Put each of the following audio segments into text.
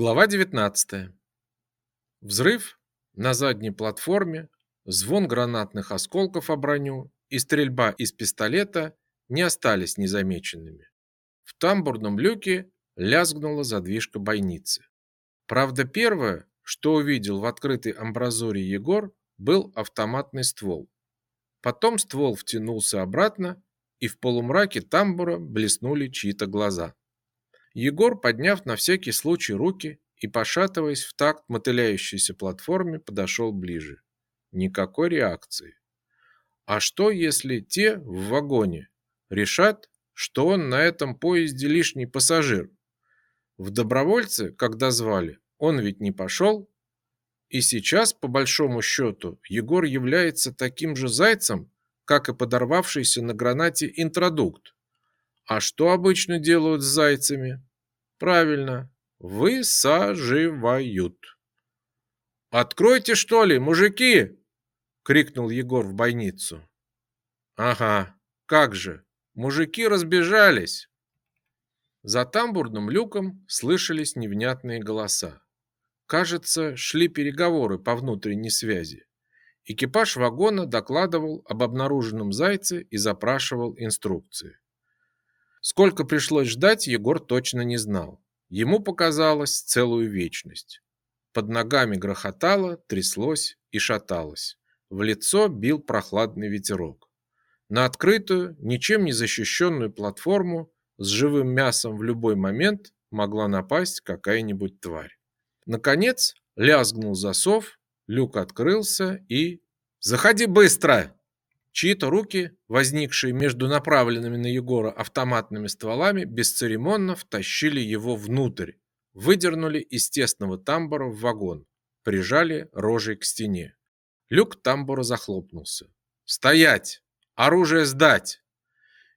Глава 19. Взрыв на задней платформе, звон гранатных осколков о броню и стрельба из пистолета не остались незамеченными. В тамбурном люке лязгнула задвижка бойницы. Правда, первое, что увидел в открытой амбразуре Егор, был автоматный ствол. Потом ствол втянулся обратно, и в полумраке тамбура блеснули чьи-то глаза. Егор, подняв на всякий случай руки и пошатываясь в такт мотыляющейся платформе, подошел ближе. Никакой реакции. А что, если те в вагоне решат, что он на этом поезде лишний пассажир? В добровольцы, когда звали, он ведь не пошел. И сейчас, по большому счету, Егор является таким же зайцем, как и подорвавшийся на гранате интродукт. А что обычно делают с зайцами? Правильно, высаживают. Откройте, что ли, мужики, крикнул Егор в бойницу. Ага, как же? Мужики разбежались. За тамбурным люком слышались невнятные голоса. Кажется, шли переговоры по внутренней связи. Экипаж вагона докладывал об обнаруженном зайце и запрашивал инструкции. Сколько пришлось ждать, Егор точно не знал. Ему показалось целую вечность. Под ногами грохотало, тряслось и шаталось. В лицо бил прохладный ветерок. На открытую, ничем не защищенную платформу с живым мясом в любой момент могла напасть какая-нибудь тварь. Наконец, лязгнул засов, люк открылся и... «Заходи быстро!» Чьи-то руки, возникшие между направленными на Егора автоматными стволами, бесцеремонно втащили его внутрь, выдернули из тесного тамбура в вагон, прижали рожей к стене. Люк тамбура захлопнулся. «Стоять! Оружие сдать!»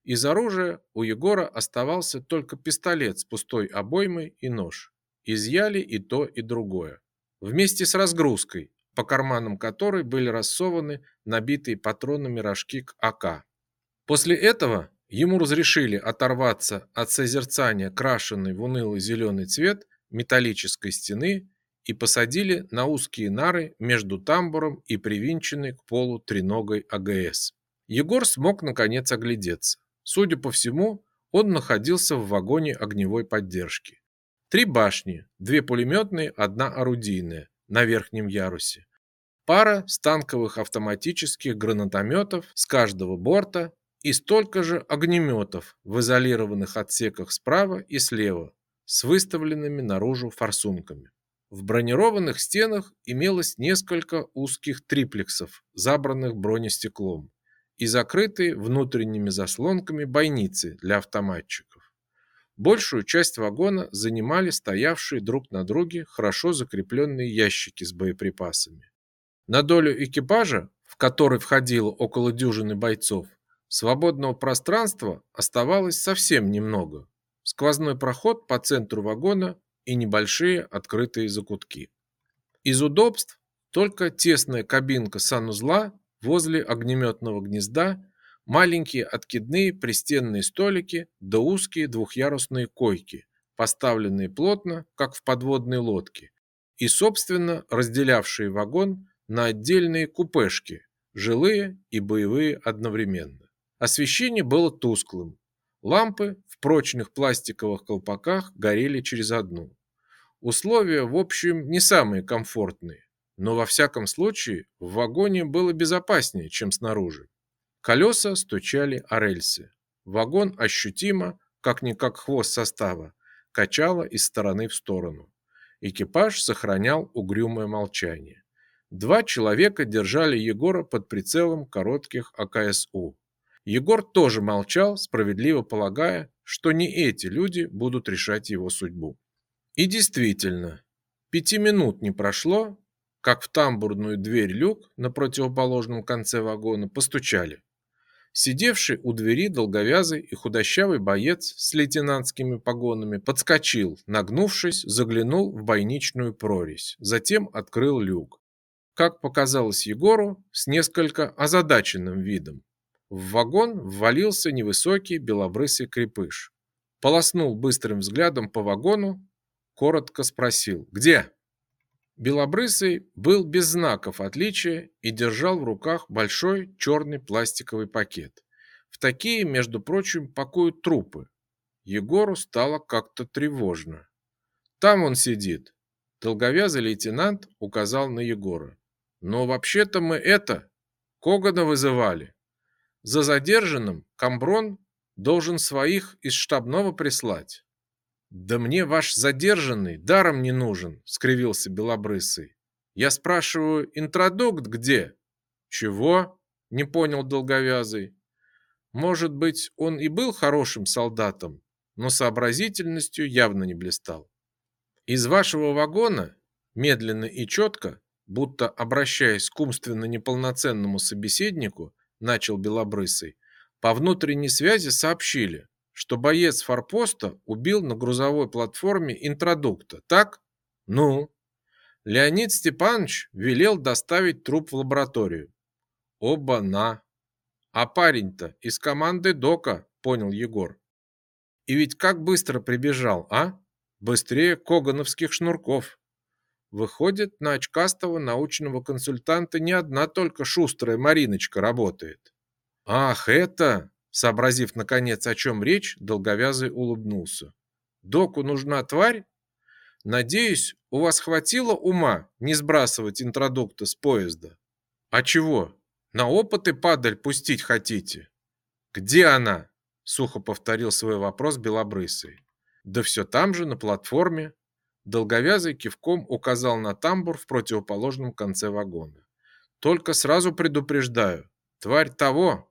Из оружия у Егора оставался только пистолет с пустой обоймой и нож. Изъяли и то, и другое. Вместе с разгрузкой, по карманам которой были рассованы набитые патронами рожки к АК. После этого ему разрешили оторваться от созерцания крашенной в унылый зеленый цвет металлической стены и посадили на узкие нары между тамбуром и привинченной к полу треногой АГС. Егор смог наконец оглядеться. Судя по всему, он находился в вагоне огневой поддержки. Три башни, две пулеметные, одна орудийная, на верхнем ярусе. Пара станковых автоматических гранатометов с каждого борта и столько же огнеметов в изолированных отсеках справа и слева с выставленными наружу форсунками. В бронированных стенах имелось несколько узких триплексов, забранных бронестеклом, и закрытые внутренними заслонками бойницы для автоматчиков. Большую часть вагона занимали стоявшие друг на друге хорошо закрепленные ящики с боеприпасами. На долю экипажа, в который входило около дюжины бойцов, свободного пространства оставалось совсем немного. Сквозной проход по центру вагона и небольшие открытые закутки. Из удобств только тесная кабинка санузла возле огнеметного гнезда маленькие откидные пристенные столики да узкие двухъярусные койки, поставленные плотно, как в подводной лодке, и, собственно, разделявшие вагон на отдельные купешки, жилые и боевые одновременно. Освещение было тусклым. Лампы в прочных пластиковых колпаках горели через одну. Условия, в общем, не самые комфортные, но во всяком случае в вагоне было безопаснее, чем снаружи. Колеса стучали о рельсы. Вагон ощутимо, как-никак хвост состава, качало из стороны в сторону. Экипаж сохранял угрюмое молчание. Два человека держали Егора под прицелом коротких АКСУ. Егор тоже молчал, справедливо полагая, что не эти люди будут решать его судьбу. И действительно, пяти минут не прошло, как в тамбурную дверь люк на противоположном конце вагона постучали. Сидевший у двери долговязый и худощавый боец с лейтенантскими погонами подскочил, нагнувшись, заглянул в бойничную прорезь, затем открыл люк. Как показалось Егору, с несколько озадаченным видом. В вагон ввалился невысокий белобрысый крепыш. Полоснул быстрым взглядом по вагону, коротко спросил «Где?». Белобрысый был без знаков отличия и держал в руках большой черный пластиковый пакет. В такие, между прочим, пакуют трупы. Егору стало как-то тревожно. «Там он сидит», – долговязый лейтенант указал на Егора. «Но вообще-то мы это, Когана вызывали. За задержанным Камброн должен своих из штабного прислать». «Да мне ваш задержанный даром не нужен», — скривился Белобрысый. «Я спрашиваю, интродукт где?» «Чего?» — не понял Долговязый. «Может быть, он и был хорошим солдатом, но сообразительностью явно не блистал. Из вашего вагона, медленно и четко, будто обращаясь к умственно неполноценному собеседнику, начал Белобрысый, по внутренней связи сообщили, что боец форпоста убил на грузовой платформе интродукта, так? Ну? Леонид Степанович велел доставить труп в лабораторию. Оба-на. А парень-то из команды Дока, понял Егор. И ведь как быстро прибежал, а? Быстрее когановских шнурков. Выходит, на очкастого научного консультанта не одна только шустрая Мариночка работает. Ах, это, Сообразив, наконец, о чем речь, долговязый улыбнулся. «Доку нужна тварь? Надеюсь, у вас хватило ума не сбрасывать интродукта с поезда? А чего? На опыты падаль пустить хотите? Где она?» Сухо повторил свой вопрос Белобрысый. «Да все там же, на платформе». Долговязый кивком указал на тамбур в противоположном конце вагона. «Только сразу предупреждаю, тварь того,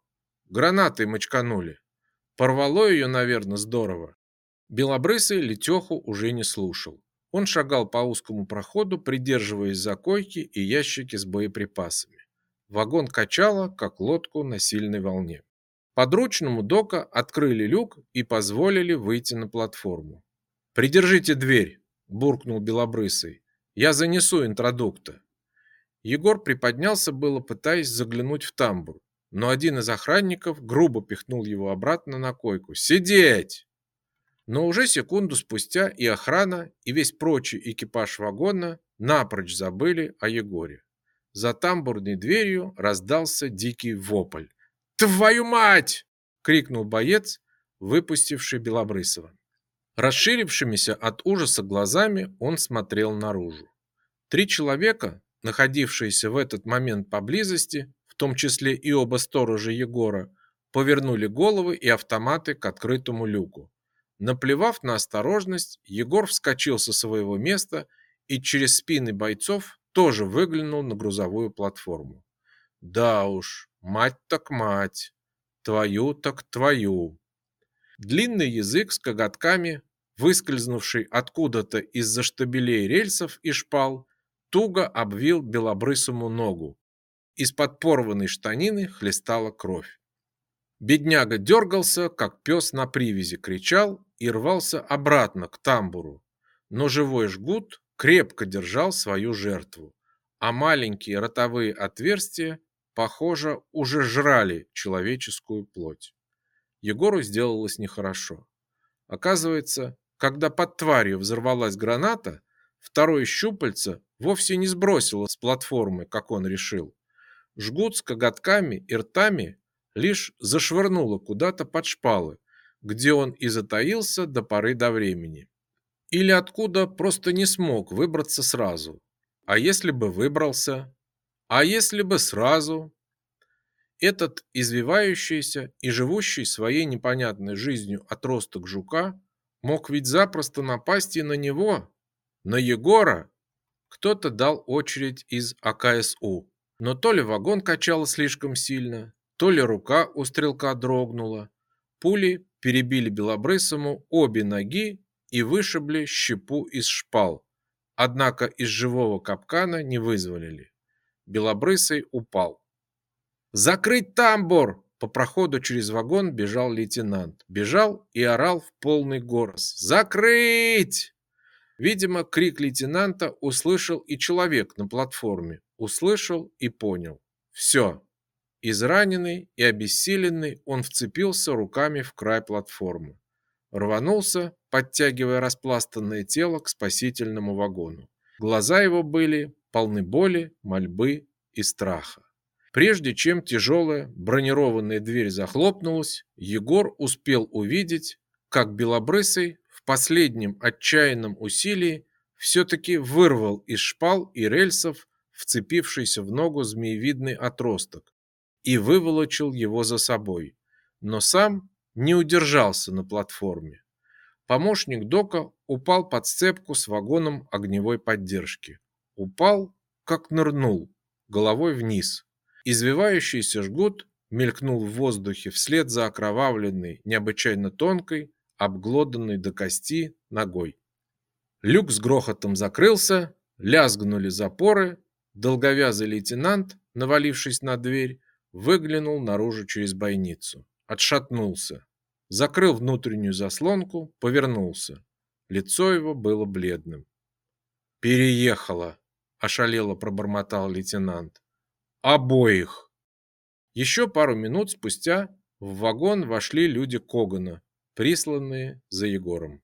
Гранатой мочканули. Порвало ее, наверное, здорово. Белобрысый Летеху уже не слушал. Он шагал по узкому проходу, придерживаясь за койки и ящики с боеприпасами. Вагон качало, как лодку на сильной волне. Подручному Дока открыли люк и позволили выйти на платформу. «Придержите дверь», – буркнул Белобрысый. «Я занесу интродукта». Егор приподнялся было, пытаясь заглянуть в тамбур, но один из охранников грубо пихнул его обратно на койку. «Сидеть!» Но уже секунду спустя и охрана, и весь прочий экипаж вагона напрочь забыли о Егоре. За тамбурной дверью раздался дикий вопль. «Твою мать!» — крикнул боец, выпустивший Белобрысова. Расширившимися от ужаса глазами он смотрел наружу. Три человека, находившиеся в этот момент поблизости, том числе и оба сторожа Егора, повернули головы и автоматы к открытому люку. Наплевав на осторожность, Егор вскочил со своего места и через спины бойцов тоже выглянул на грузовую платформу. Да уж, мать так мать, твою так твою. Длинный язык с коготками, выскользнувший откуда-то из-за штабелей рельсов и шпал, туго обвил белобрысому ногу, из-под порванной штанины хлестала кровь. Бедняга дергался, как пес на привязи, кричал и рвался обратно к тамбуру. Но живой жгут крепко держал свою жертву, а маленькие ротовые отверстия, похоже, уже жрали человеческую плоть. Егору сделалось нехорошо. Оказывается, когда под тварью взорвалась граната, второе щупальце вовсе не сбросило с платформы, как он решил, Жгут с коготками и ртами лишь зашвырнуло куда-то под шпалы, где он и затаился до поры до времени. Или откуда просто не смог выбраться сразу. А если бы выбрался? А если бы сразу? Этот извивающийся и живущий своей непонятной жизнью отросток жука мог ведь запросто напасть и на него, на Егора. Кто-то дал очередь из АКСУ. Но то ли вагон качало слишком сильно, то ли рука у стрелка дрогнула. Пули перебили Белобрысому обе ноги и вышибли щепу из шпал. Однако из живого капкана не вызволили. Белобрысый упал. «Закрыть тамбур!» По проходу через вагон бежал лейтенант. Бежал и орал в полный голос. «Закрыть!» Видимо, крик лейтенанта услышал и человек на платформе услышал и понял. Все. Израненный и обессиленный, он вцепился руками в край платформы. рванулся, подтягивая распластанное тело к спасительному вагону. Глаза его были полны боли, мольбы и страха. Прежде чем тяжелая бронированная дверь захлопнулась, Егор успел увидеть, как Белобрысый в последнем отчаянном усилии все-таки вырвал из шпал и рельсов вцепившийся в ногу змеевидный отросток и выволочил его за собой, но сам не удержался на платформе. Помощник Дока упал под сцепку с вагоном огневой поддержки. Упал, как нырнул, головой вниз. Извивающийся жгут мелькнул в воздухе вслед за окровавленной, необычайно тонкой, обглоданной до кости ногой. Люк с грохотом закрылся, лязгнули запоры, долговязый лейтенант, навалившись на дверь, выглянул наружу через бойницу, отшатнулся, закрыл внутреннюю заслонку, повернулся. Лицо его было бледным. «Переехала!» – ошалело пробормотал лейтенант. «Обоих!» Еще пару минут спустя в вагон вошли люди Когана, присланные за Егором.